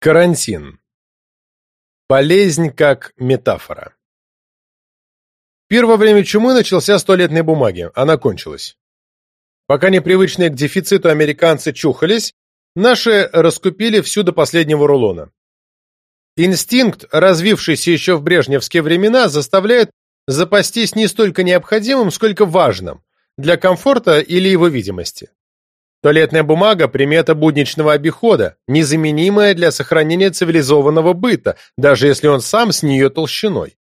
Карантин. Болезнь как метафора. Первое время чумы начался с туалетной бумаги, она кончилась. Пока непривычные к дефициту американцы чухались, наши раскупили всю до последнего рулона. Инстинкт, развившийся еще в брежневские времена, заставляет запастись не столько необходимым, сколько важным для комфорта или его видимости. Туалетная бумага – примета будничного обихода, незаменимая для сохранения цивилизованного быта, даже если он сам с нее толщиной.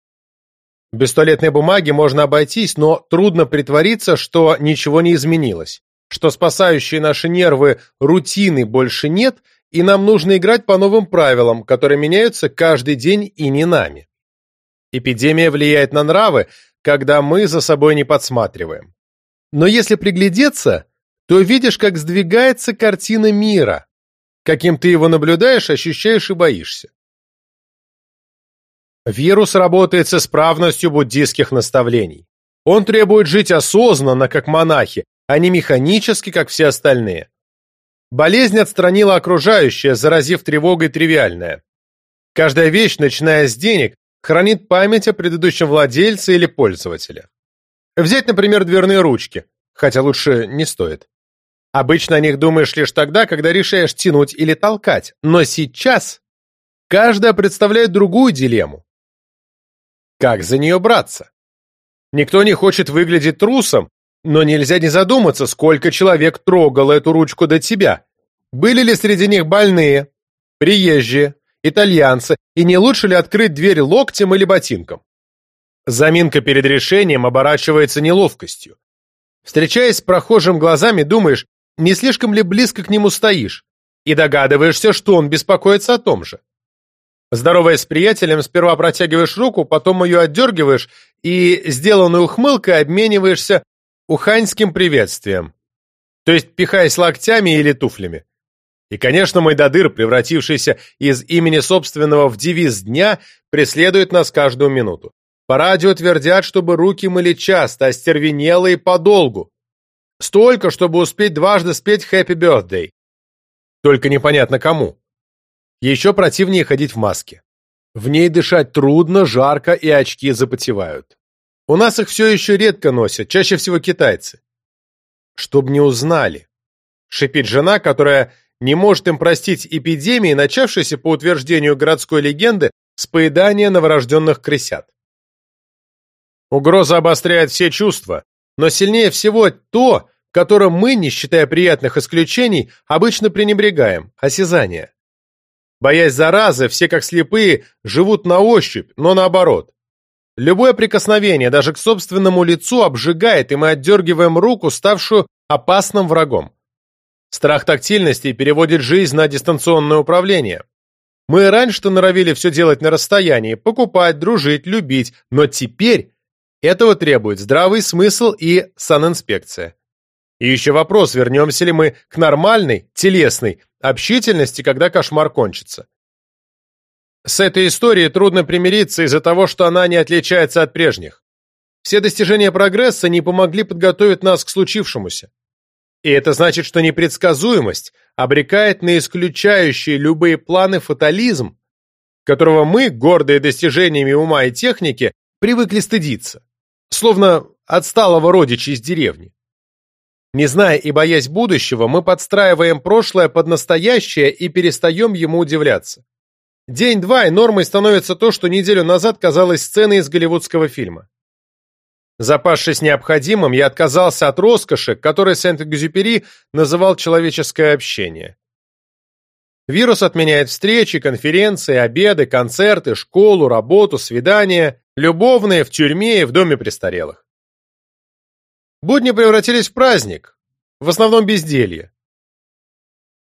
Без туалетной бумаги можно обойтись, но трудно притвориться, что ничего не изменилось, что спасающие наши нервы рутины больше нет, и нам нужно играть по новым правилам, которые меняются каждый день и не нами. Эпидемия влияет на нравы, когда мы за собой не подсматриваем. Но если приглядеться – то видишь, как сдвигается картина мира. Каким ты его наблюдаешь, ощущаешь и боишься. Вирус работает с исправностью буддийских наставлений. Он требует жить осознанно, как монахи, а не механически, как все остальные. Болезнь отстранила окружающее, заразив тревогой тривиальное. Каждая вещь, начиная с денег, хранит память о предыдущем владельце или пользователе. Взять, например, дверные ручки, хотя лучше не стоит. Обычно о них думаешь лишь тогда, когда решаешь тянуть или толкать, но сейчас каждая представляет другую дилемму. Как за нее браться? Никто не хочет выглядеть трусом, но нельзя не задуматься, сколько человек трогало эту ручку до тебя. Были ли среди них больные, приезжие, итальянцы, и не лучше ли открыть дверь локтем или ботинком? Заминка перед решением оборачивается неловкостью. Встречаясь с прохожим глазами, думаешь, не слишком ли близко к нему стоишь, и догадываешься, что он беспокоится о том же. Здороваясь с приятелем, сперва протягиваешь руку, потом ее отдергиваешь и, сделанной ухмылкой, обмениваешься уханьским приветствием, то есть пихаясь локтями или туфлями. И, конечно, мой додыр, превратившийся из имени собственного в девиз дня, преследует нас каждую минуту. По радио твердят, чтобы руки мыли часто, остервенело подолгу. Столько, чтобы успеть дважды спеть «Happy Birthday». Только непонятно кому. Еще противнее ходить в маске. В ней дышать трудно, жарко и очки запотевают. У нас их все еще редко носят, чаще всего китайцы. Чтоб не узнали. Шипит жена, которая не может им простить эпидемии, начавшейся по утверждению городской легенды с поедания новорожденных крысят. Угроза обостряет все чувства, но сильнее всего то, которым мы, не считая приятных исключений, обычно пренебрегаем – осязание. Боясь заразы, все как слепые живут на ощупь, но наоборот. Любое прикосновение, даже к собственному лицу, обжигает, и мы отдергиваем руку, ставшую опасным врагом. Страх тактильности переводит жизнь на дистанционное управление. Мы раньше-то норовили все делать на расстоянии, покупать, дружить, любить, но теперь этого требует здравый смысл и санинспекция. И еще вопрос, вернемся ли мы к нормальной, телесной общительности, когда кошмар кончится. С этой историей трудно примириться из-за того, что она не отличается от прежних. Все достижения прогресса не помогли подготовить нас к случившемуся. И это значит, что непредсказуемость обрекает на исключающие любые планы фатализм, которого мы, гордые достижениями ума и техники, привыкли стыдиться словно отсталого родича из деревни. Не зная и боясь будущего, мы подстраиваем прошлое под настоящее и перестаем ему удивляться. День-два, и нормой становится то, что неделю назад казалось сценой из голливудского фильма. Запасшись необходимым, я отказался от роскоши, которой Сент-Экзюпери называл человеческое общение. Вирус отменяет встречи, конференции, обеды, концерты, школу, работу, свидания, любовные в тюрьме и в доме престарелых. Будни превратились в праздник, в основном безделье.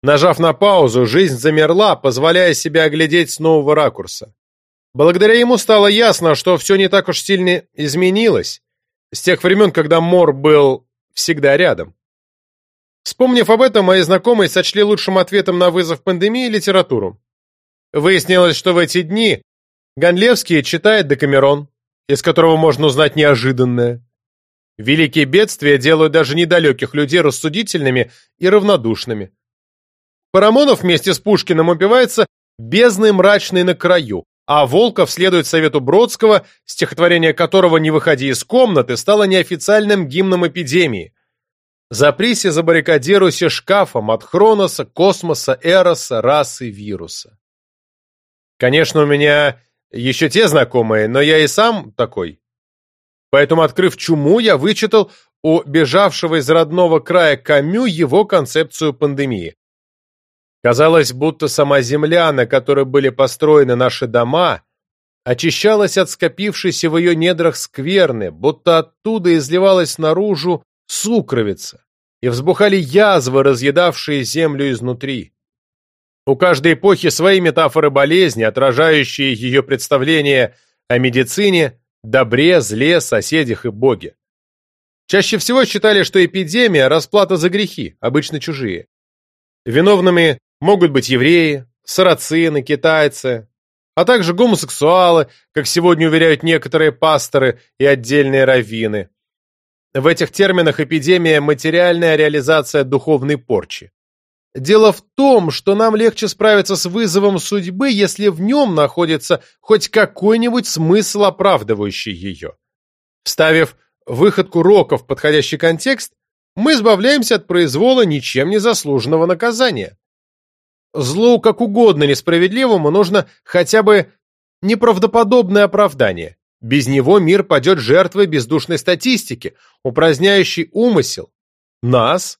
Нажав на паузу, жизнь замерла, позволяя себе оглядеть с нового ракурса. Благодаря ему стало ясно, что все не так уж сильно изменилось с тех времен, когда Мор был всегда рядом. Вспомнив об этом, мои знакомые сочли лучшим ответом на вызов пандемии литературу. Выяснилось, что в эти дни Ганлевский читает Декамерон, из которого можно узнать неожиданное. Великие бедствия делают даже недалеких людей рассудительными и равнодушными. Парамонов вместе с Пушкиным упивается «Бездны мрачный на краю», а Волков следует совету Бродского, стихотворение которого «Не выходи из комнаты» стало неофициальным гимном эпидемии. Запрись и забаррикадируйся шкафом от Хроноса, космоса, Эроса, расы, вируса. Конечно, у меня еще те знакомые, но я и сам такой. Поэтому, открыв чуму, я вычитал у бежавшего из родного края Камю его концепцию пандемии. Казалось, будто сама земля, на которой были построены наши дома, очищалась от скопившейся в ее недрах скверны, будто оттуда изливалась наружу сукровица, и взбухали язвы, разъедавшие землю изнутри. У каждой эпохи свои метафоры болезни, отражающие ее представления о медицине, добре, зле, соседях и боге. Чаще всего считали, что эпидемия – расплата за грехи, обычно чужие. Виновными могут быть евреи, сарацины, китайцы, а также гомосексуалы, как сегодня уверяют некоторые пасторы и отдельные раввины. В этих терминах эпидемия – материальная реализация духовной порчи. Дело в том, что нам легче справиться с вызовом судьбы, если в нем находится хоть какой-нибудь смысл, оправдывающий ее. Вставив выходку рока в подходящий контекст, мы избавляемся от произвола ничем не заслуженного наказания. Злу как угодно несправедливому нужно хотя бы неправдоподобное оправдание. Без него мир падет жертвой бездушной статистики, упраздняющей умысел, нас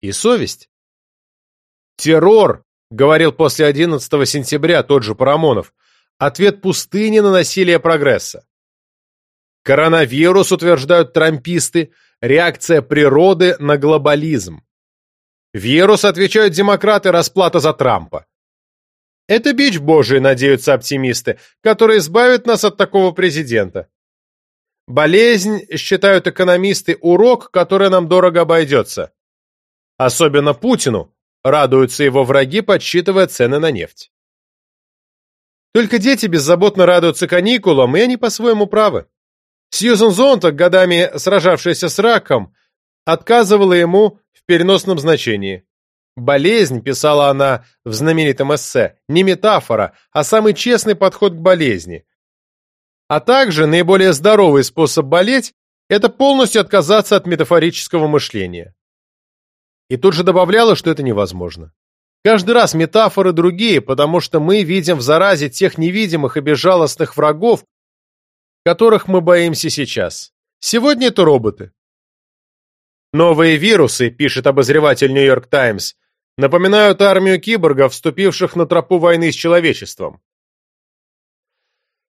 и совесть. «Террор», — говорил после 11 сентября тот же Парамонов, ответ пустыни на насилие прогресса. Коронавирус, утверждают трамписты, реакция природы на глобализм. Вирус, отвечают демократы, расплата за Трампа. Это бич божий, надеются оптимисты, который избавит нас от такого президента. Болезнь, считают экономисты, урок, который нам дорого обойдется. Особенно Путину, Радуются его враги, подсчитывая цены на нефть. Только дети беззаботно радуются каникулам, и они по-своему правы. Сьюзен Зонтак, годами сражавшаяся с раком, отказывала ему в переносном значении. «Болезнь», — писала она в знаменитом эссе, — не метафора, а самый честный подход к болезни. А также наиболее здоровый способ болеть — это полностью отказаться от метафорического мышления и тут же добавляла, что это невозможно. Каждый раз метафоры другие, потому что мы видим в заразе тех невидимых и безжалостных врагов, которых мы боимся сейчас. Сегодня это роботы. Новые вирусы, пишет обозреватель Нью-Йорк Таймс, напоминают армию киборгов, вступивших на тропу войны с человечеством.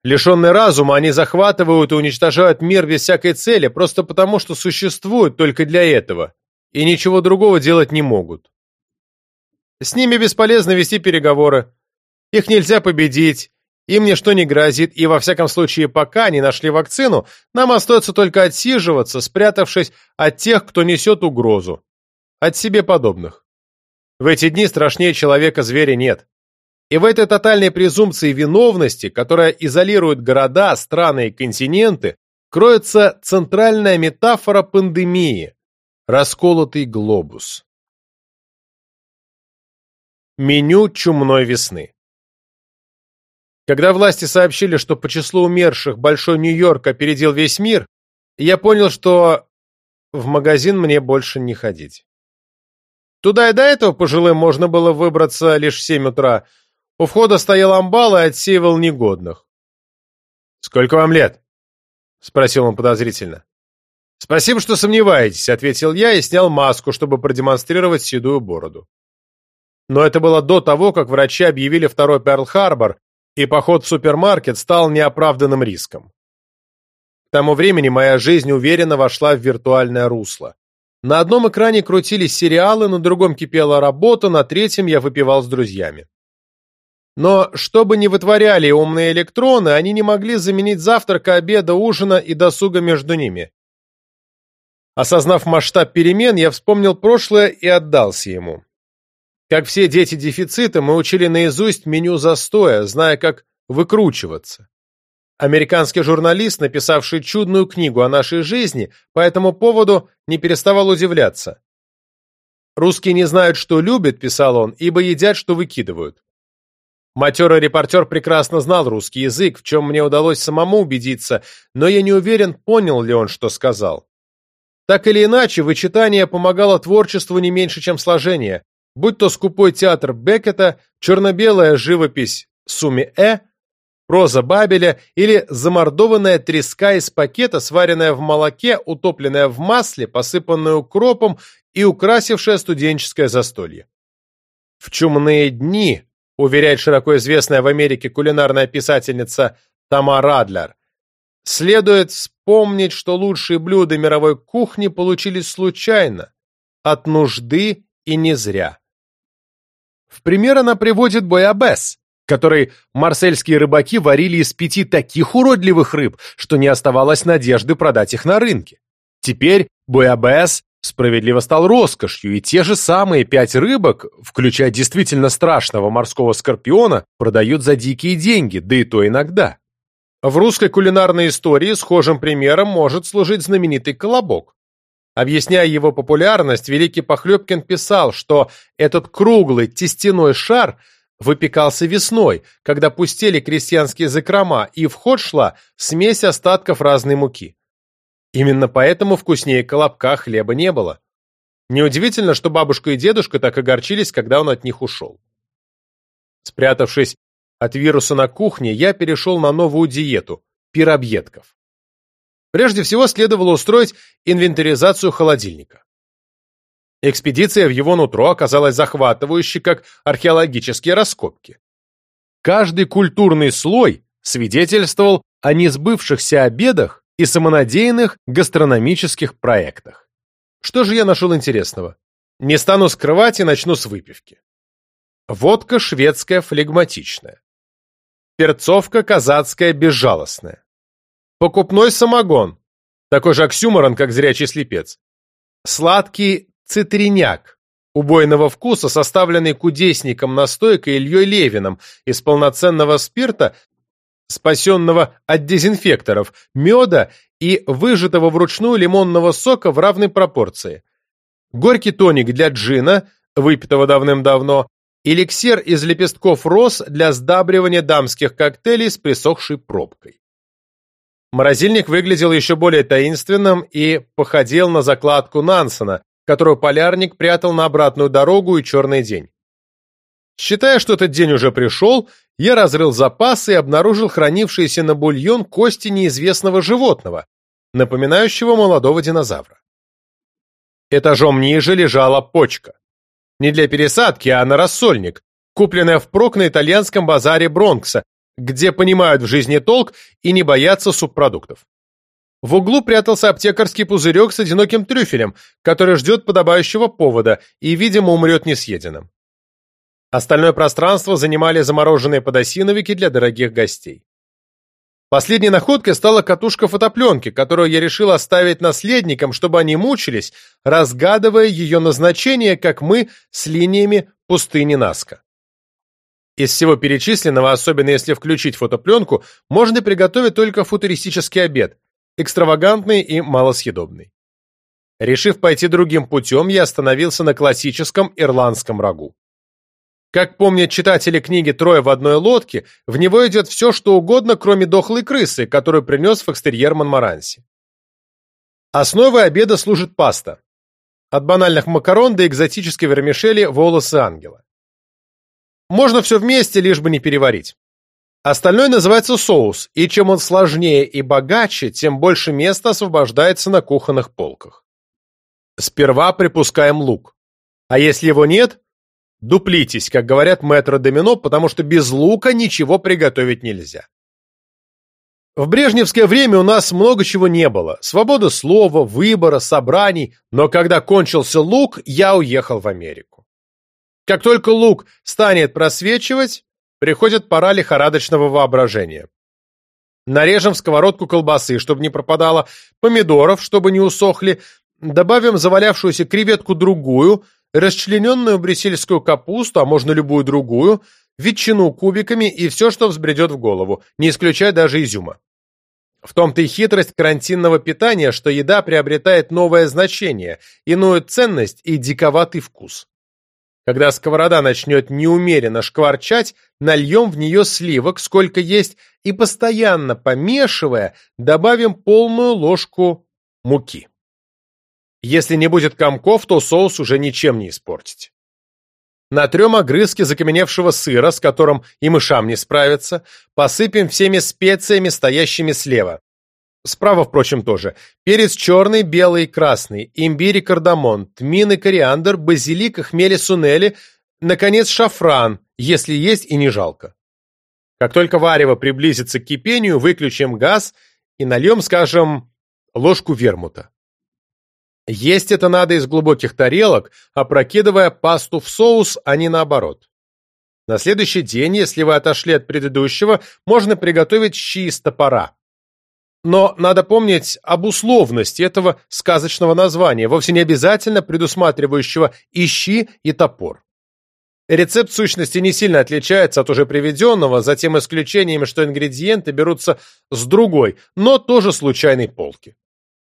Лишенные разума, они захватывают и уничтожают мир без всякой цели, просто потому, что существуют только для этого и ничего другого делать не могут. С ними бесполезно вести переговоры. Их нельзя победить, им ничто не грозит, и во всяком случае, пока не нашли вакцину, нам остается только отсиживаться, спрятавшись от тех, кто несет угрозу. От себе подобных. В эти дни страшнее человека зверя нет. И в этой тотальной презумпции виновности, которая изолирует города, страны и континенты, кроется центральная метафора пандемии, Расколотый глобус. Меню чумной весны. Когда власти сообщили, что по числу умерших Большой Нью-Йорк опередил весь мир, я понял, что в магазин мне больше не ходить. Туда и до этого пожилым можно было выбраться лишь в семь утра. У входа стоял амбал и отсеивал негодных. «Сколько вам лет?» — спросил он подозрительно. «Спасибо, что сомневаетесь», — ответил я и снял маску, чтобы продемонстрировать седую бороду. Но это было до того, как врачи объявили второй Перл-Харбор, и поход в супермаркет стал неоправданным риском. К тому времени моя жизнь уверенно вошла в виртуальное русло. На одном экране крутились сериалы, на другом кипела работа, на третьем я выпивал с друзьями. Но что бы ни вытворяли умные электроны, они не могли заменить завтрака, обеда, ужина и досуга между ними. Осознав масштаб перемен, я вспомнил прошлое и отдался ему. Как все дети дефицита, мы учили наизусть меню застоя, зная, как выкручиваться. Американский журналист, написавший чудную книгу о нашей жизни, по этому поводу не переставал удивляться. «Русские не знают, что любят», — писал он, — «ибо едят, что выкидывают». Матерый репортер прекрасно знал русский язык, в чем мне удалось самому убедиться, но я не уверен, понял ли он, что сказал. Так или иначе, вычитание помогало творчеству не меньше, чем сложение, будь то скупой театр Беккета, черно-белая живопись Суми-Э, проза Бабеля или замордованная треска из пакета, сваренная в молоке, утопленная в масле, посыпанная укропом и украсившая студенческое застолье. В чумные дни, уверяет широко известная в Америке кулинарная писательница Тамара Адлер, следует вспомнить, что лучшие блюда мировой кухни получились случайно, от нужды и не зря. В пример она приводит боябес, который марсельские рыбаки варили из пяти таких уродливых рыб, что не оставалось надежды продать их на рынке. Теперь боябес справедливо стал роскошью, и те же самые пять рыбок, включая действительно страшного морского скорпиона, продают за дикие деньги, да и то иногда. В русской кулинарной истории схожим примером может служить знаменитый колобок. Объясняя его популярность, Великий Похлебкин писал, что этот круглый тестяной шар выпекался весной, когда пустели крестьянские закрома, и в ход шла смесь остатков разной муки. Именно поэтому вкуснее колобка хлеба не было. Неудивительно, что бабушка и дедушка так огорчились, когда он от них ушел. Спрятавшись от вируса на кухне, я перешел на новую диету – пиробъедков. Прежде всего, следовало устроить инвентаризацию холодильника. Экспедиция в его нутро оказалась захватывающей, как археологические раскопки. Каждый культурный слой свидетельствовал о несбывшихся обедах и самонадеянных гастрономических проектах. Что же я нашел интересного? Не стану скрывать и начну с выпивки. Водка шведская флегматичная. Перцовка казацкая безжалостная. Покупной самогон, такой же оксюморон, как зрячий слепец. Сладкий цитриняк, убойного вкуса, составленный кудесником настойкой Ильей Левиным из полноценного спирта, спасенного от дезинфекторов, меда и выжатого вручную лимонного сока в равной пропорции. Горький тоник для джина, выпитого давным-давно, эликсир из лепестков роз для сдабривания дамских коктейлей с присохшей пробкой. Морозильник выглядел еще более таинственным и походил на закладку Нансена, которую полярник прятал на обратную дорогу и черный день. Считая, что этот день уже пришел, я разрыл запасы и обнаружил хранившиеся на бульон кости неизвестного животного, напоминающего молодого динозавра. Этажом ниже лежала почка. Не для пересадки, а на рассольник, купленная впрок на итальянском базаре Бронкса, где понимают в жизни толк и не боятся субпродуктов. В углу прятался аптекарский пузырек с одиноким трюфелем, который ждет подобающего повода и, видимо, умрет несъеденным. Остальное пространство занимали замороженные подосиновики для дорогих гостей. Последней находкой стала катушка фотопленки, которую я решил оставить наследникам, чтобы они мучились, разгадывая ее назначение, как мы с линиями пустыни Наска. Из всего перечисленного, особенно если включить фотопленку, можно приготовить только футуристический обед, экстравагантный и малосъедобный. Решив пойти другим путем, я остановился на классическом ирландском рагу. Как помнят читатели книги «Трое в одной лодке», в него идет все, что угодно, кроме дохлой крысы, которую принес в экстерьер Монмаранси. Основой обеда служит паста. От банальных макарон до экзотической вермишели волосы ангела. Можно все вместе, лишь бы не переварить. Остальное называется соус, и чем он сложнее и богаче, тем больше места освобождается на кухонных полках. Сперва припускаем лук. А если его нет, дуплитесь, как говорят мэтро Домино, потому что без лука ничего приготовить нельзя. В брежневское время у нас много чего не было. Свобода слова, выбора, собраний. Но когда кончился лук, я уехал в Америку. Как только лук станет просвечивать, приходит пора лихорадочного воображения. Нарежем в сковородку колбасы, чтобы не пропадало, помидоров, чтобы не усохли, добавим завалявшуюся креветку другую, расчлененную брюссельскую капусту, а можно любую другую, ветчину кубиками и все, что взбредет в голову, не исключая даже изюма. В том-то и хитрость карантинного питания, что еда приобретает новое значение, иную ценность и диковатый вкус. Когда сковорода начнет неумеренно шкварчать, нальем в нее сливок, сколько есть, и постоянно помешивая, добавим полную ложку муки. Если не будет комков, то соус уже ничем не испортить. Натрем огрызки закаменевшего сыра, с которым и мышам не справиться, посыпем всеми специями, стоящими слева. Справа, впрочем, тоже. Перец черный, белый, красный, имбирь и кардамон, тмин и кориандр, базилик и хмели сунели, наконец, шафран, если есть и не жалко. Как только варево приблизится к кипению, выключим газ и нальем, скажем, ложку вермута. Есть это надо из глубоких тарелок, опрокидывая пасту в соус, а не наоборот. На следующий день, если вы отошли от предыдущего, можно приготовить щи из топора. Но надо помнить об условности этого сказочного названия, вовсе не обязательно предусматривающего и щи, и топор. Рецепт сущности не сильно отличается от уже приведенного, за тем исключением, что ингредиенты берутся с другой, но тоже случайной полки.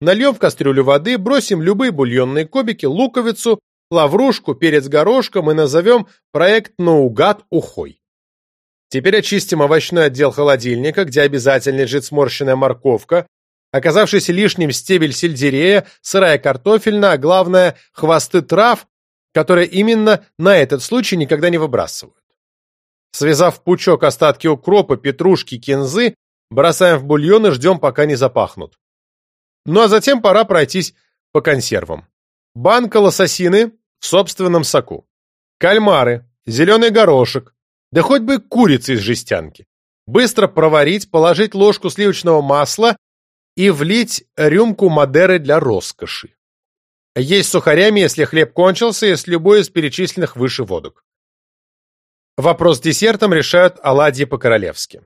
Нальем в кастрюлю воды, бросим любые бульонные кубики, луковицу, лаврушку, перец горошком и назовем проект «Наугад ухой». Теперь очистим овощной отдел холодильника, где обязательно лежит сморщенная морковка, оказавшийся лишним стебель сельдерея, сырая картофельна, а главное – хвосты трав, которые именно на этот случай никогда не выбрасывают. Связав пучок остатки укропа, петрушки, кинзы, бросаем в бульон и ждем, пока не запахнут. Ну а затем пора пройтись по консервам. Банка лососины в собственном соку. Кальмары, зеленый горошек, да хоть бы курица из жестянки. Быстро проварить, положить ложку сливочного масла и влить рюмку Мадеры для роскоши. Есть сухарями, если хлеб кончился, и с любой из перечисленных выше водок. Вопрос с десертом решают оладьи по-королевски.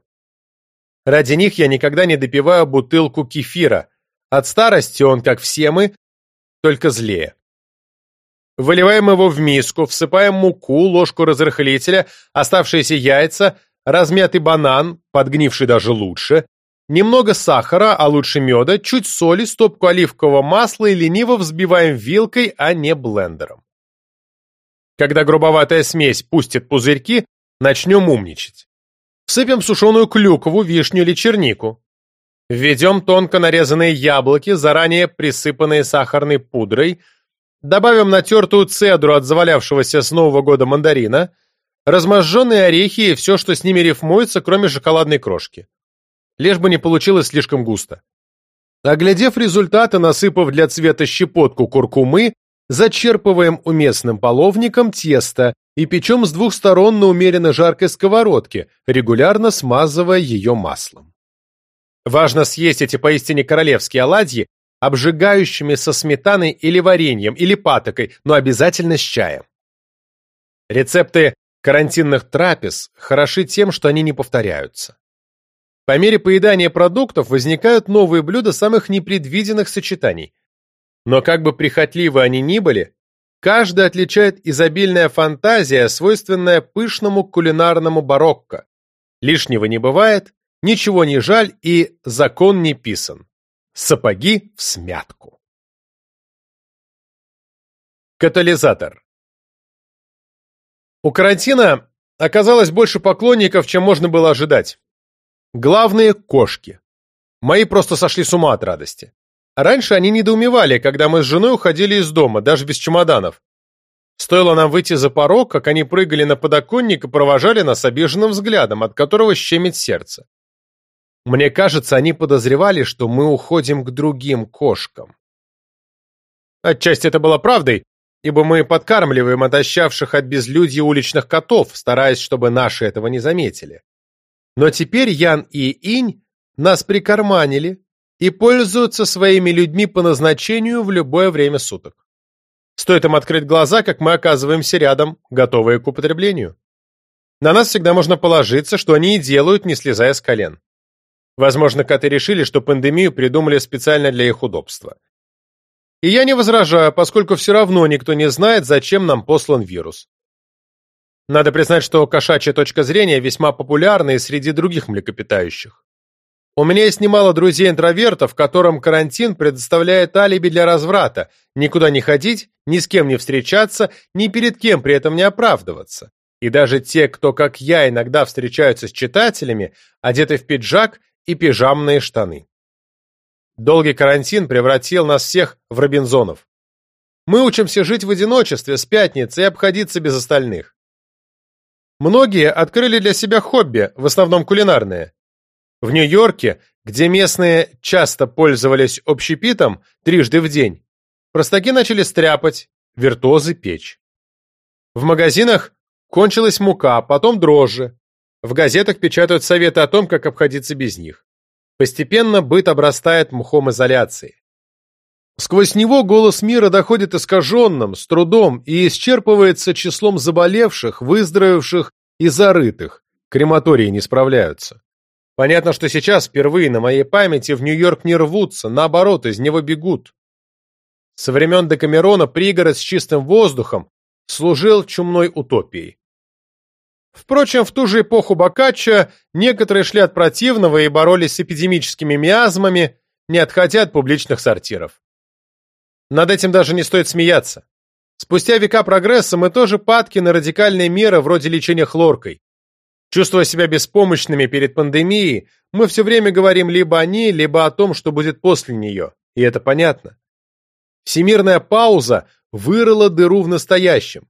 Ради них я никогда не допиваю бутылку кефира, от старости он, как все мы, только злее. Выливаем его в миску, всыпаем муку, ложку разрыхлителя, оставшиеся яйца, размятый банан, подгнивший даже лучше, немного сахара, а лучше меда, чуть соли, стопку оливкового масла и лениво взбиваем вилкой, а не блендером. Когда грубоватая смесь пустит пузырьки, начнем умничать. Всыпем сушеную клюкву, вишню или чернику. Введем тонко нарезанные яблоки, заранее присыпанные сахарной пудрой, добавим натертую цедру от завалявшегося с Нового года мандарина, разможженные орехи и все, что с ними рифмуется, кроме шоколадной крошки. Лишь бы не получилось слишком густо. Оглядев результаты, насыпав для цвета щепотку куркумы, зачерпываем уместным половником тесто и печем с двух сторон на умеренно жаркой сковородке, регулярно смазывая ее маслом. Важно съесть эти поистине королевские оладьи, обжигающими со сметаной или вареньем, или патокой, но обязательно с чаем. Рецепты карантинных трапез хороши тем, что они не повторяются. По мере поедания продуктов возникают новые блюда самых непредвиденных сочетаний. Но как бы прихотливы они ни были, каждый отличает изобильная фантазия, свойственная пышному кулинарному барокко. Лишнего не бывает, ничего не жаль и закон не писан. Сапоги в смятку. Катализатор. У карантина оказалось больше поклонников, чем можно было ожидать. Главные – кошки. Мои просто сошли с ума от радости. Раньше они недоумевали, когда мы с женой уходили из дома, даже без чемоданов. Стоило нам выйти за порог, как они прыгали на подоконник и провожали нас обиженным взглядом, от которого щемит сердце. Мне кажется, они подозревали, что мы уходим к другим кошкам. Отчасти это было правдой, ибо мы подкармливаем отощавших от безлюдья уличных котов, стараясь, чтобы наши этого не заметили. Но теперь Ян и Инь нас прикарманили и пользуются своими людьми по назначению в любое время суток. Стоит им открыть глаза, как мы оказываемся рядом, готовые к употреблению. На нас всегда можно положиться, что они и делают, не слезая с колен. Возможно, коты решили, что пандемию придумали специально для их удобства. И я не возражаю, поскольку все равно никто не знает, зачем нам послан вирус. Надо признать, что кошачья точка зрения весьма популярна и среди других млекопитающих. У меня есть немало друзей-интровертов, которым карантин предоставляет алиби для разврата, никуда не ходить, ни с кем не встречаться, ни перед кем при этом не оправдываться. И даже те, кто, как я, иногда встречаются с читателями, одеты в пиджак и пижамные штаны. Долгий карантин превратил нас всех в Робинзонов. Мы учимся жить в одиночестве с пятницы и обходиться без остальных. Многие открыли для себя хобби, в основном кулинарное. В Нью-Йорке, где местные часто пользовались общепитом трижды в день, простаки начали стряпать, виртуозы печь. В магазинах кончилась мука, потом дрожжи. В газетах печатают советы о том, как обходиться без них. Постепенно быт обрастает мхом изоляции. Сквозь него голос мира доходит искаженным, с трудом и исчерпывается числом заболевших, выздоровевших и зарытых. Крематории не справляются. Понятно, что сейчас впервые на моей памяти в Нью-Йорк не рвутся, наоборот, из него бегут. Со времен Декамерона пригород с чистым воздухом служил чумной утопией. Впрочем, в ту же эпоху Боккаччо некоторые шли от противного и боролись с эпидемическими миазмами, не отходя от публичных сортиров. Над этим даже не стоит смеяться. Спустя века прогресса мы тоже падки на радикальные меры вроде лечения хлоркой. Чувствуя себя беспомощными перед пандемией, мы все время говорим либо о ней, либо о том, что будет после нее, и это понятно. Всемирная пауза вырыла дыру в настоящем.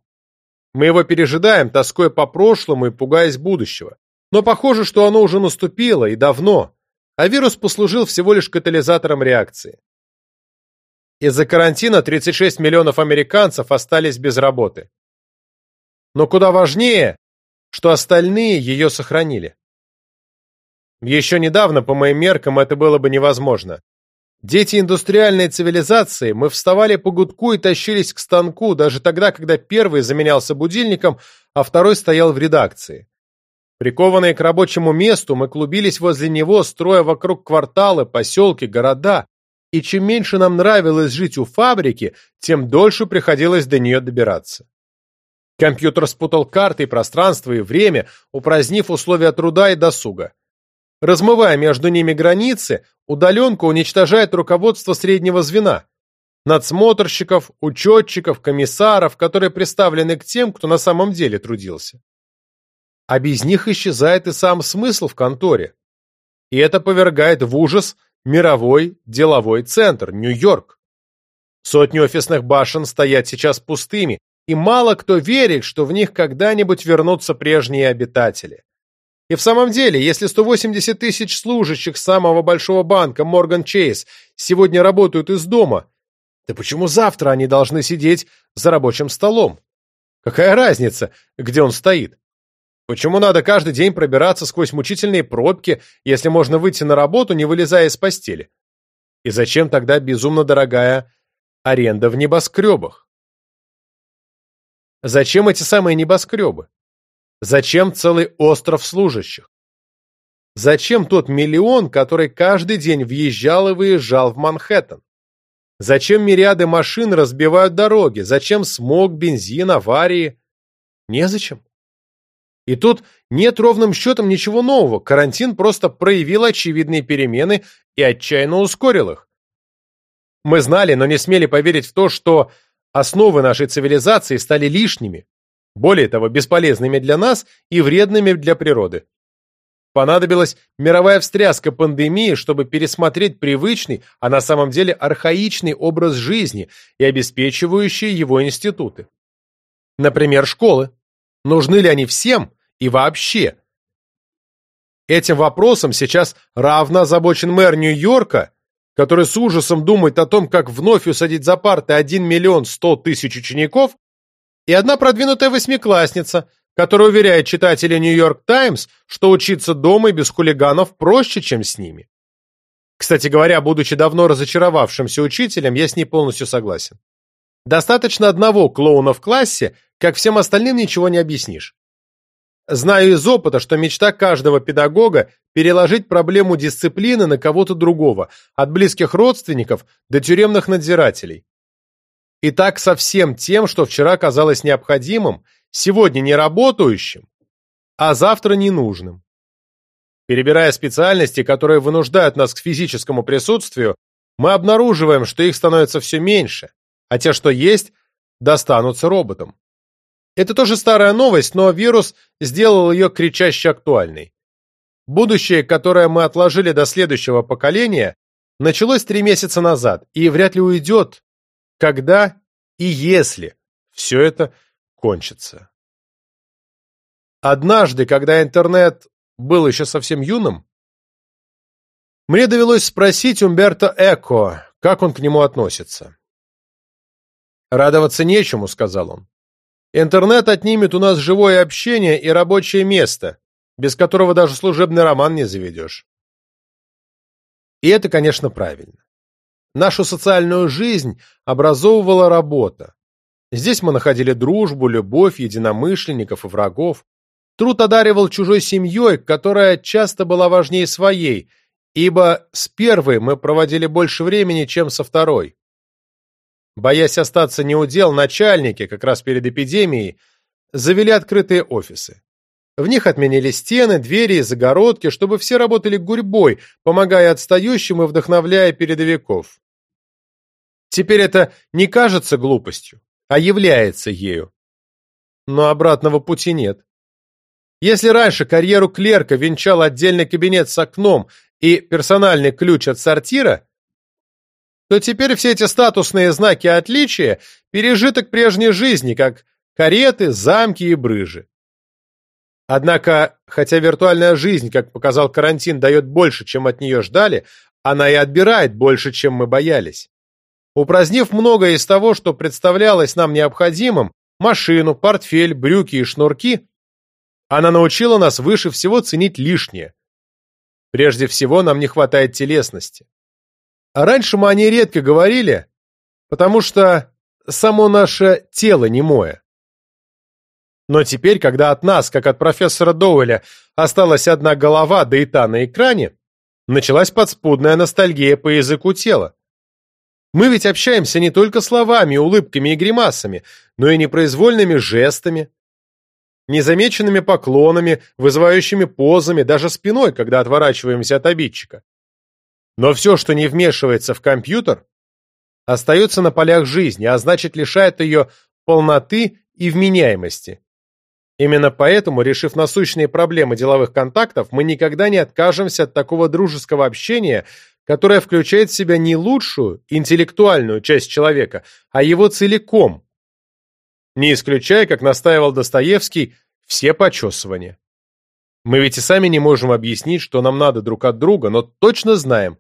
Мы его пережидаем, тоскуя по прошлому и пугаясь будущего. Но похоже, что оно уже наступило, и давно, а вирус послужил всего лишь катализатором реакции. Из-за карантина 36 миллионов американцев остались без работы. Но куда важнее, что остальные ее сохранили. Еще недавно, по моим меркам, это было бы невозможно. Дети индустриальной цивилизации, мы вставали по гудку и тащились к станку, даже тогда, когда первый заменялся будильником, а второй стоял в редакции. Прикованные к рабочему месту, мы клубились возле него, строя вокруг кварталы, поселки, города. И чем меньше нам нравилось жить у фабрики, тем дольше приходилось до нее добираться. Компьютер спутал карты, пространство и время, упразднив условия труда и досуга. Размывая между ними границы, удаленка уничтожает руководство среднего звена, надсмотрщиков, учетчиков, комиссаров, которые представлены к тем, кто на самом деле трудился. А без них исчезает и сам смысл в конторе. И это повергает в ужас мировой деловой центр, Нью-Йорк. Сотни офисных башен стоят сейчас пустыми, и мало кто верит, что в них когда-нибудь вернутся прежние обитатели. И в самом деле, если 180 тысяч служащих самого большого банка Морган Чейз сегодня работают из дома, то почему завтра они должны сидеть за рабочим столом? Какая разница, где он стоит? Почему надо каждый день пробираться сквозь мучительные пробки, если можно выйти на работу, не вылезая из постели? И зачем тогда безумно дорогая аренда в небоскребах? Зачем эти самые небоскребы? Зачем целый остров служащих? Зачем тот миллион, который каждый день въезжал и выезжал в Манхэттен? Зачем мириады машин разбивают дороги? Зачем смог, бензин, аварии? Незачем. И тут нет ровным счетом ничего нового. Карантин просто проявил очевидные перемены и отчаянно ускорил их. Мы знали, но не смели поверить в то, что Основы нашей цивилизации стали лишними, более того, бесполезными для нас и вредными для природы. Понадобилась мировая встряска пандемии, чтобы пересмотреть привычный, а на самом деле архаичный образ жизни и обеспечивающие его институты. Например, школы. Нужны ли они всем и вообще? Этим вопросом сейчас равно озабочен мэр Нью-Йорка который с ужасом думает о том, как вновь усадить за парты 1 миллион 100 тысяч учеников, и одна продвинутая восьмиклассница, которая уверяет читателей «Нью-Йорк Таймс», что учиться дома и без хулиганов проще, чем с ними. Кстати говоря, будучи давно разочаровавшимся учителем, я с ней полностью согласен. Достаточно одного клоуна в классе, как всем остальным ничего не объяснишь. Знаю из опыта, что мечта каждого педагога – переложить проблему дисциплины на кого-то другого, от близких родственников до тюремных надзирателей. И так со всем тем, что вчера казалось необходимым, сегодня не работающим, а завтра ненужным. Перебирая специальности, которые вынуждают нас к физическому присутствию, мы обнаруживаем, что их становится все меньше, а те, что есть, достанутся роботам. Это тоже старая новость, но вирус сделал ее кричаще актуальной. Будущее, которое мы отложили до следующего поколения, началось три месяца назад и вряд ли уйдет, когда и если все это кончится. Однажды, когда интернет был еще совсем юным, мне довелось спросить Умберто Эко, как он к нему относится. «Радоваться нечему», — сказал он. «Интернет отнимет у нас живое общение и рабочее место, без которого даже служебный роман не заведешь». И это, конечно, правильно. Нашу социальную жизнь образовывала работа. Здесь мы находили дружбу, любовь, единомышленников и врагов. Труд одаривал чужой семьей, которая часто была важнее своей, ибо с первой мы проводили больше времени, чем со второй. Боясь остаться неудел, начальники, как раз перед эпидемией, завели открытые офисы. В них отменили стены, двери и загородки, чтобы все работали гурьбой, помогая отстающим и вдохновляя передовиков. Теперь это не кажется глупостью, а является ею. Но обратного пути нет. Если раньше карьеру клерка венчал отдельный кабинет с окном и персональный ключ от сортира, то теперь все эти статусные знаки отличия – пережиток прежней жизни, как кареты, замки и брыжи. Однако, хотя виртуальная жизнь, как показал карантин, дает больше, чем от нее ждали, она и отбирает больше, чем мы боялись. Упразднив многое из того, что представлялось нам необходимым, машину, портфель, брюки и шнурки, она научила нас выше всего ценить лишнее. Прежде всего, нам не хватает телесности. А раньше мы о ней редко говорили, потому что само наше тело немое. Но теперь, когда от нас, как от профессора Доуэля, осталась одна голова, да и та на экране, началась подспудная ностальгия по языку тела. Мы ведь общаемся не только словами, улыбками и гримасами, но и непроизвольными жестами, незамеченными поклонами, вызывающими позами, даже спиной, когда отворачиваемся от обидчика. Но все, что не вмешивается в компьютер, остается на полях жизни, а значит лишает ее полноты и вменяемости. Именно поэтому, решив насущные проблемы деловых контактов, мы никогда не откажемся от такого дружеского общения, которое включает в себя не лучшую, интеллектуальную часть человека, а его целиком, не исключая, как настаивал Достоевский, все почесывания. Мы ведь и сами не можем объяснить, что нам надо друг от друга, но точно знаем,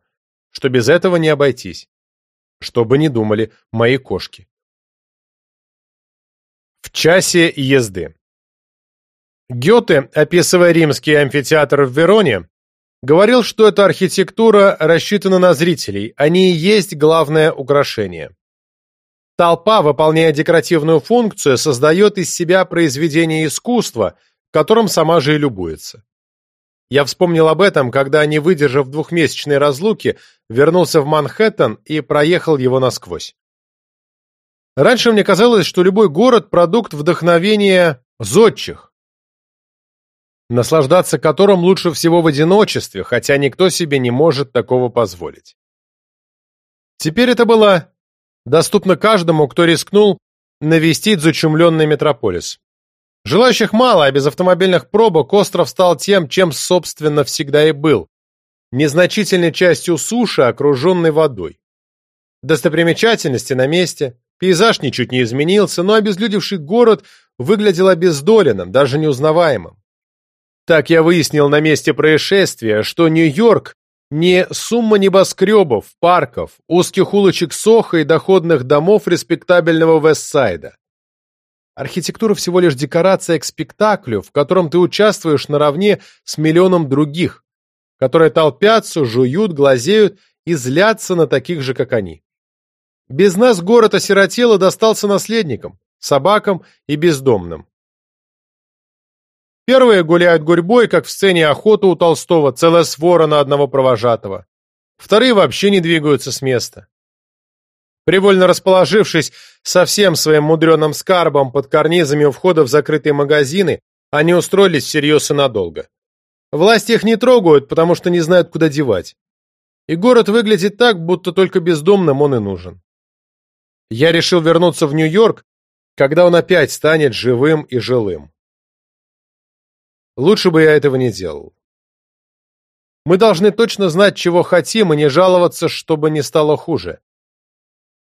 что без этого не обойтись. Что бы ни думали мои кошки. В часе езды. Гёте, описывая римский амфитеатр в Вероне, говорил, что эта архитектура рассчитана на зрителей, они и есть главное украшение. Толпа, выполняя декоративную функцию, создает из себя произведение искусства, которым сама же и любуется. Я вспомнил об этом, когда, не выдержав двухмесячной разлуки, вернулся в Манхэттен и проехал его насквозь. Раньше мне казалось, что любой город – продукт вдохновения зодчих, наслаждаться которым лучше всего в одиночестве, хотя никто себе не может такого позволить. Теперь это было доступно каждому, кто рискнул навестить зачумленный метрополис. Желающих мало, а без автомобильных пробок остров стал тем, чем, собственно, всегда и был. Незначительной частью суши, окруженной водой. Достопримечательности на месте, пейзаж ничуть не изменился, но обезлюдевший город выглядел обездоленным, даже неузнаваемым. Так я выяснил на месте происшествия, что Нью-Йорк не сумма небоскребов, парков, узких улочек Соха и доходных домов респектабельного Вестсайда. Архитектура всего лишь декорация к спектаклю, в котором ты участвуешь наравне с миллионом других, которые толпятся, жуют, глазеют и злятся на таких же, как они. Без нас город осиротел и достался наследникам, собакам и бездомным. Первые гуляют гурьбой, как в сцене охоты у Толстого, целая свора на одного провожатого. Вторые вообще не двигаются с места. Привольно расположившись со всем своим мудреным скарбом под карнизами у входа в закрытые магазины, они устроились всерьез и надолго. Власти их не трогают, потому что не знают, куда девать. И город выглядит так, будто только бездомным он и нужен. Я решил вернуться в Нью-Йорк, когда он опять станет живым и жилым. Лучше бы я этого не делал. Мы должны точно знать, чего хотим, и не жаловаться, чтобы не стало хуже.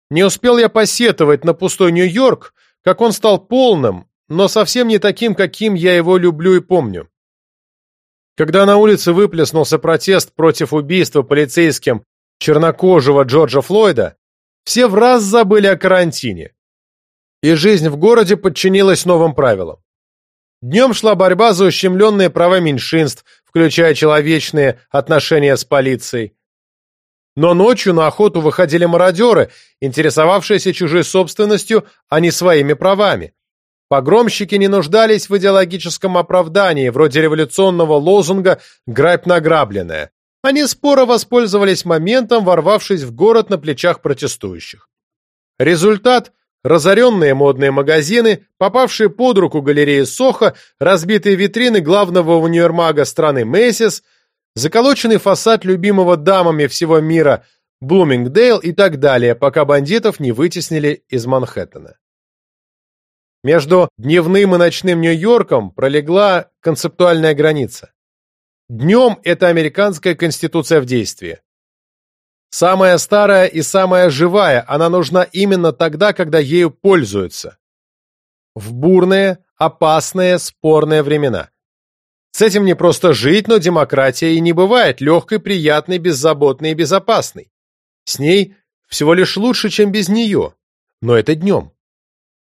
Не успел я посетовать на пустой Нью-Йорк, как он стал полным, но совсем не таким, каким я его люблю и помню. Когда на улице выплеснулся протест против убийства полицейским чернокожего Джорджа Флойда, все в раз забыли о карантине. И жизнь в городе подчинилась новым правилам. Днем шла борьба за ущемленные права меньшинств, включая человечные отношения с полицией. Но ночью на охоту выходили мародеры, интересовавшиеся чужой собственностью, а не своими правами. Погромщики не нуждались в идеологическом оправдании, вроде революционного лозунга «грабь награбленное». Они споро воспользовались моментом, ворвавшись в город на плечах протестующих. Результат – разоренные модные магазины, попавшие под руку галереи Сохо, разбитые витрины главного универмага страны Мэйсис – заколоченный фасад любимого дамами всего мира Блумингдейл и так далее, пока бандитов не вытеснили из Манхэттена. Между дневным и ночным Нью-Йорком пролегла концептуальная граница. Днем это американская конституция в действии. Самая старая и самая живая, она нужна именно тогда, когда ею пользуются. В бурные, опасные, спорные времена. С этим не просто жить, но демократия и не бывает легкой, приятной, беззаботной и безопасной. С ней всего лишь лучше, чем без нее. Но это днем.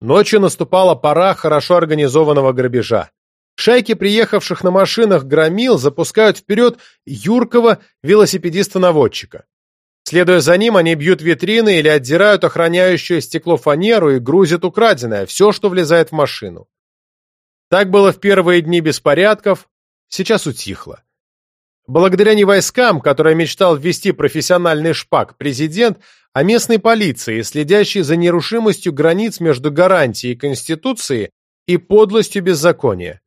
Ночью наступала пора хорошо организованного грабежа. Шайки приехавших на машинах громил запускают вперед юркого велосипедиста-наводчика. Следуя за ним, они бьют витрины или отдирают охраняющую стекло фанеру и грузят украденное, все, что влезает в машину. Так было в первые дни беспорядков, сейчас утихло. Благодаря не войскам, которые мечтал ввести профессиональный шпак президент, а местной полиции, следящей за нерушимостью границ между гарантией Конституции и подлостью беззакония.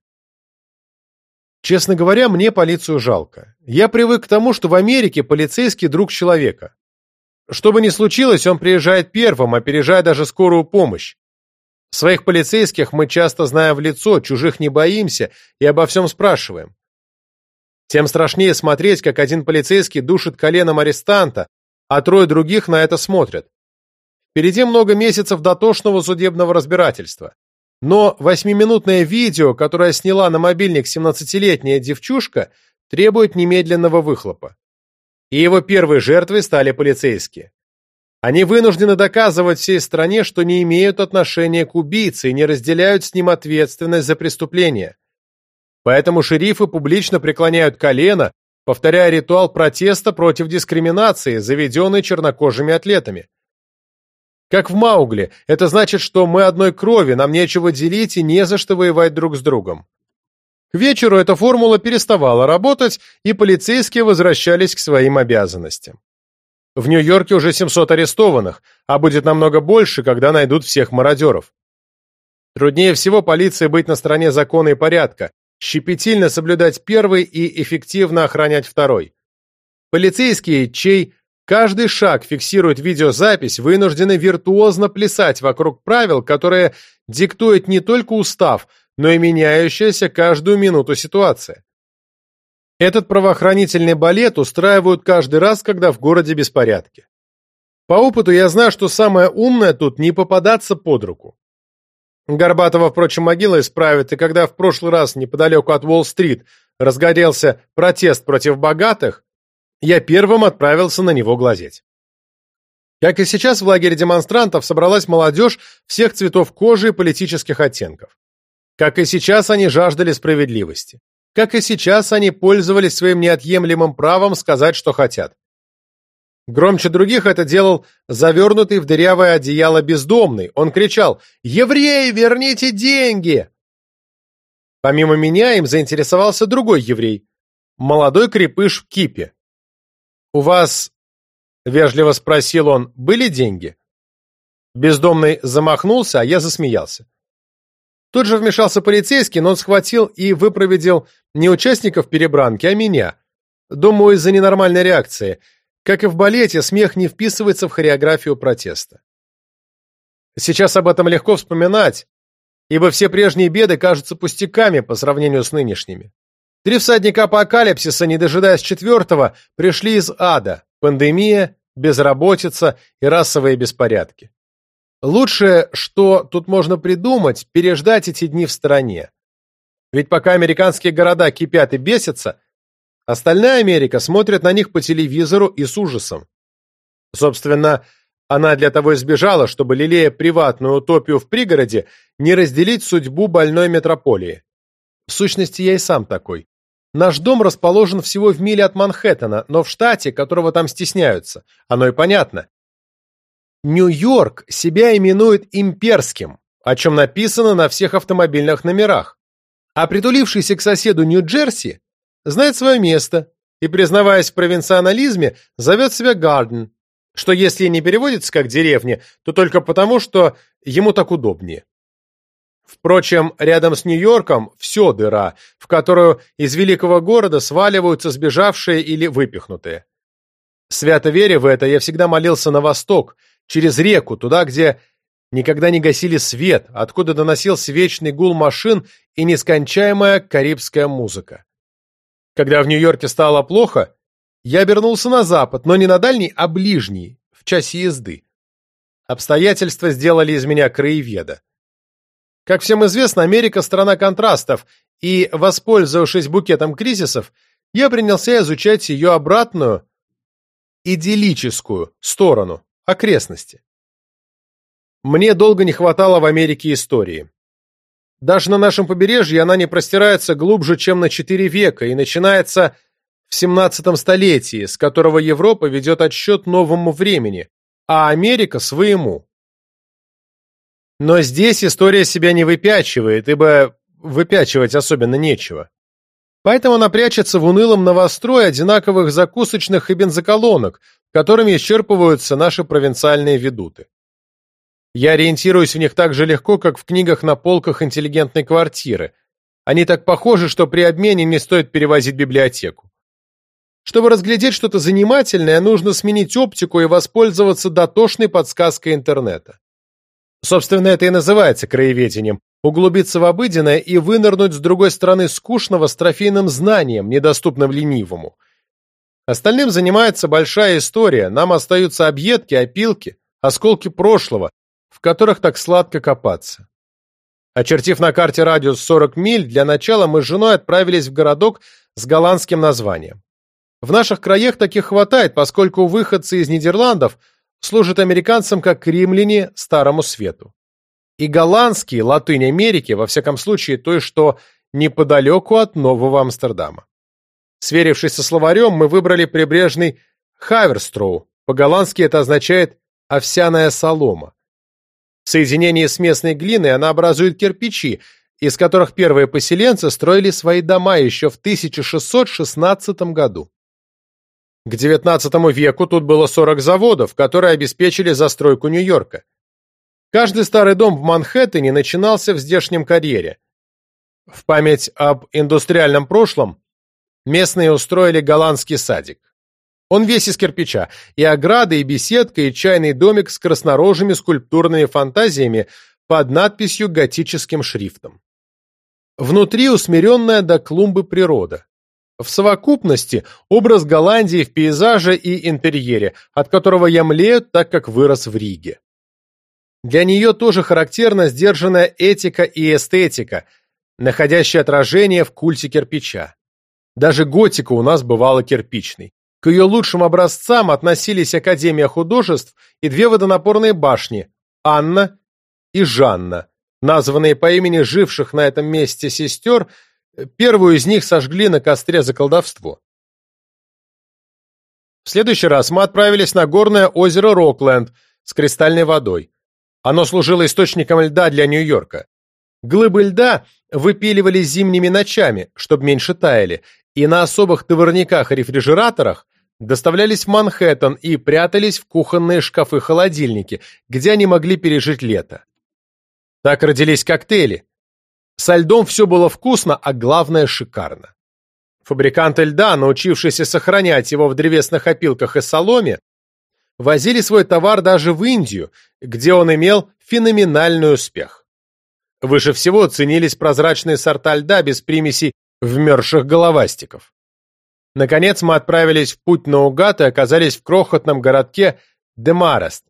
Честно говоря, мне полицию жалко. Я привык к тому, что в Америке полицейский друг человека. Что бы ни случилось, он приезжает первым, опережая даже скорую помощь. Своих полицейских мы часто знаем в лицо, чужих не боимся и обо всем спрашиваем. Тем страшнее смотреть, как один полицейский душит коленом арестанта, а трое других на это смотрят. Впереди много месяцев дотошного судебного разбирательства. Но восьмиминутное видео, которое сняла на мобильник 17-летняя девчушка, требует немедленного выхлопа. И его первой жертвой стали полицейские. Они вынуждены доказывать всей стране, что не имеют отношения к убийце и не разделяют с ним ответственность за преступление. Поэтому шерифы публично преклоняют колено, повторяя ритуал протеста против дискриминации, заведенный чернокожими атлетами. Как в Маугли, это значит, что мы одной крови, нам нечего делить и не за что воевать друг с другом. К вечеру эта формула переставала работать, и полицейские возвращались к своим обязанностям. В Нью-Йорке уже 700 арестованных, а будет намного больше, когда найдут всех мародеров. Труднее всего полиции быть на стороне закона и порядка, щепетильно соблюдать первый и эффективно охранять второй. Полицейские, чей каждый шаг фиксирует видеозапись, вынуждены виртуозно плясать вокруг правил, которые диктует не только устав, но и меняющаяся каждую минуту ситуация. Этот правоохранительный балет устраивают каждый раз, когда в городе беспорядки. По опыту я знаю, что самое умное тут не попадаться под руку. Горбатова, впрочем, могила исправит, и когда в прошлый раз неподалеку от Уолл-стрит разгорелся протест против богатых, я первым отправился на него глазеть. Как и сейчас в лагере демонстрантов собралась молодежь всех цветов кожи и политических оттенков. Как и сейчас они жаждали справедливости. Как и сейчас они пользовались своим неотъемлемым правом сказать, что хотят. Громче других это делал завернутый в дырявое одеяло бездомный. Он кричал «Евреи, верните деньги!» Помимо меня им заинтересовался другой еврей, молодой крепыш в кипе. «У вас, — вежливо спросил он, — были деньги?» Бездомный замахнулся, а я засмеялся. Тут же вмешался полицейский, но он схватил и выпроведил не участников перебранки, а меня. Думаю, из-за ненормальной реакции. Как и в балете, смех не вписывается в хореографию протеста. Сейчас об этом легко вспоминать, ибо все прежние беды кажутся пустяками по сравнению с нынешними. Три всадника апокалипсиса, не дожидаясь четвертого, пришли из ада – пандемия, безработица и расовые беспорядки. Лучшее, что тут можно придумать, переждать эти дни в стороне. Ведь пока американские города кипят и бесятся, остальная Америка смотрит на них по телевизору и с ужасом. Собственно, она для того и сбежала, чтобы, лелея приватную утопию в пригороде, не разделить судьбу больной метрополии. В сущности, я и сам такой. Наш дом расположен всего в миле от Манхэттена, но в штате, которого там стесняются. Оно и понятно. Нью-Йорк себя именует имперским, о чем написано на всех автомобильных номерах. А притулившийся к соседу Нью-Джерси знает свое место и, признаваясь в провинционализме, зовет себя Гарден, что если не переводится как деревня, то только потому, что ему так удобнее. Впрочем, рядом с Нью-Йорком все дыра, в которую из великого города сваливаются сбежавшие или выпихнутые. Свято веря в это, я всегда молился на восток, через реку, туда, где никогда не гасили свет, откуда доносился вечный гул машин и нескончаемая карибская музыка. Когда в Нью-Йорке стало плохо, я обернулся на запад, но не на дальний, а ближний, в часе езды. Обстоятельства сделали из меня краеведа. Как всем известно, Америка – страна контрастов, и, воспользовавшись букетом кризисов, я принялся изучать ее обратную, идиллическую сторону, окрестности. Мне долго не хватало в Америке истории. Даже на нашем побережье она не простирается глубже, чем на четыре века, и начинается в 17 столетии, с которого Европа ведет отсчет новому времени, а Америка – своему. Но здесь история себя не выпячивает, ибо выпячивать особенно нечего. Поэтому она прячется в унылом новострое одинаковых закусочных и бензоколонок, которыми исчерпываются наши провинциальные ведуты. Я ориентируюсь в них так же легко, как в книгах на полках интеллигентной квартиры. Они так похожи, что при обмене не стоит перевозить библиотеку. Чтобы разглядеть что-то занимательное, нужно сменить оптику и воспользоваться дотошной подсказкой интернета. Собственно, это и называется краеведением – углубиться в обыденное и вынырнуть с другой стороны скучного с трофейным знанием, недоступным ленивому. Остальным занимается большая история, нам остаются объедки, опилки, осколки прошлого, в которых так сладко копаться. Очертив на карте радиус 40 миль, для начала мы с женой отправились в городок с голландским названием. В наших краях таких хватает, поскольку выходцы из Нидерландов – служат американцам как римляне Старому Свету. И голландский, латынь Америки, во всяком случае, той, что неподалеку от Нового Амстердама. Сверившись со словарем, мы выбрали прибрежный Хаверстроу, по-голландски это означает «овсяная солома». В соединении с местной глиной она образует кирпичи, из которых первые поселенцы строили свои дома еще в 1616 году. К XIX веку тут было 40 заводов, которые обеспечили застройку Нью-Йорка. Каждый старый дом в Манхэттене начинался в здешнем карьере. В память об индустриальном прошлом местные устроили голландский садик. Он весь из кирпича, и ограда, и беседка, и чайный домик с краснорожими скульптурными фантазиями под надписью готическим шрифтом. Внутри усмиренная до клумбы природа. В совокупности образ Голландии в пейзаже и интерьере, от которого я млею, так как вырос в Риге. Для нее тоже характерна сдержанная этика и эстетика, находящая отражение в культе кирпича. Даже готика у нас бывала кирпичной. К ее лучшим образцам относились Академия художеств и две водонапорные башни – Анна и Жанна, названные по имени живших на этом месте сестер – Первую из них сожгли на костре за колдовство. В следующий раз мы отправились на горное озеро Рокленд с кристальной водой. Оно служило источником льда для Нью-Йорка. Глыбы льда выпиливались зимними ночами, чтобы меньше таяли, и на особых товарниках и рефрижераторах доставлялись в Манхэттен и прятались в кухонные шкафы-холодильники, где они могли пережить лето. Так родились коктейли, Со льдом все было вкусно, а главное шикарно. Фабриканты льда, научившиеся сохранять его в древесных опилках и соломе, возили свой товар даже в Индию, где он имел феноменальный успех. Выше всего ценились прозрачные сорта льда без примесей вмерзших головастиков. Наконец мы отправились в путь наугад и оказались в крохотном городке Демарест,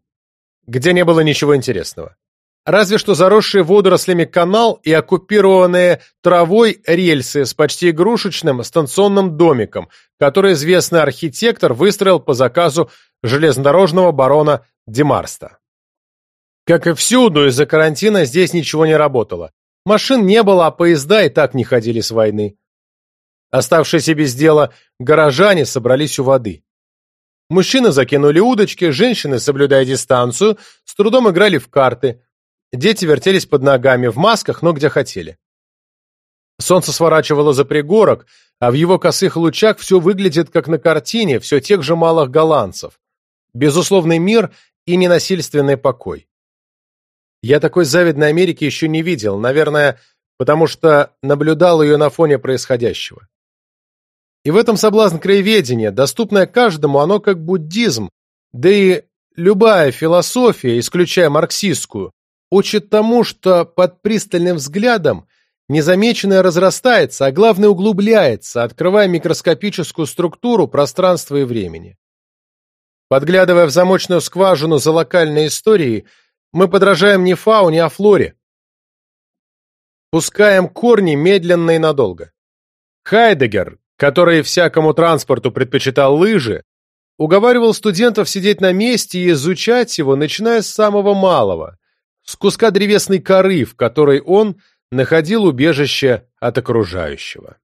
где не было ничего интересного. Разве что заросший водорослями канал и оккупированные травой рельсы с почти игрушечным станционным домиком, который известный архитектор выстроил по заказу железнодорожного барона Демарста. Как и всюду, из-за карантина здесь ничего не работало. Машин не было, а поезда и так не ходили с войны. Оставшиеся без дела горожане собрались у воды. Мужчины закинули удочки, женщины, соблюдая дистанцию, с трудом играли в карты. Дети вертелись под ногами, в масках, но где хотели. Солнце сворачивало за пригорок, а в его косых лучах все выглядит как на картине, все тех же малых голландцев. Безусловный мир и ненасильственный покой. Я такой завидной Америки еще не видел, наверное, потому что наблюдал ее на фоне происходящего. И в этом соблазн краеведения, доступное каждому, оно как буддизм, да и любая философия, исключая марксистскую, учит тому, что под пристальным взглядом незамеченное разрастается, а главное углубляется, открывая микроскопическую структуру пространства и времени. Подглядывая в замочную скважину за локальной историей, мы подражаем не фауне, а флоре. Пускаем корни медленно и надолго. Хайдегер, который всякому транспорту предпочитал лыжи, уговаривал студентов сидеть на месте и изучать его, начиная с самого малого, с куска древесной коры, в которой он находил убежище от окружающего.